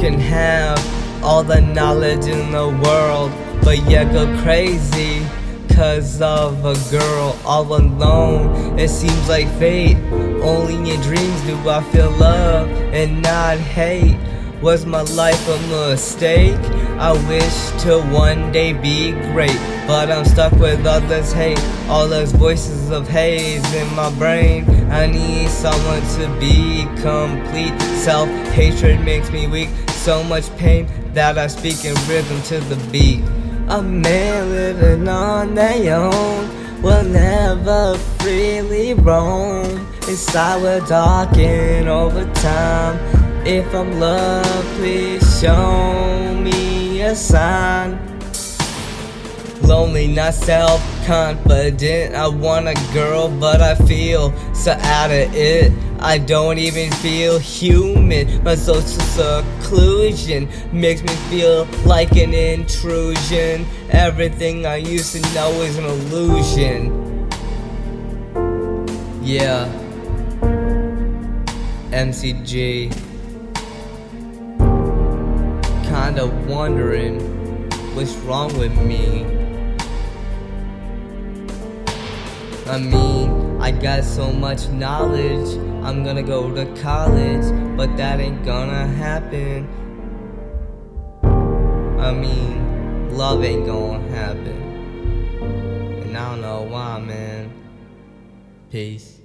can have all the knowledge in the world, but yet go crazy cause of a girl all alone. It seems like fate. Only in dreams do I feel love and not hate. Was my life a mistake? I wish to one day be great, but I'm stuck with all this hate, all those voices of haze in my brain. I need someone to be complete. Self hatred makes me weak, so much pain that I speak in rhythm to the beat. A man living on their own will never freely roam. Inside we're over time. If I'm loved, please show me a sign. Lonely, not self confident. I want a girl, but I feel so out of it. I don't even feel human. My social seclusion makes me feel like an intrusion. Everything I used to know is an illusion. Yeah. MCG kinda wondering what's wrong with me. I mean, I got so much knowledge, I'm gonna go to college, but that ain't gonna happen. I mean, love ain't gonna happen. And I don't know why, man. Peace.